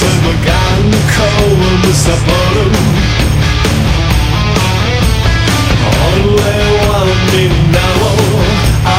Zamagan kołem zaborem Orle łamie nało, a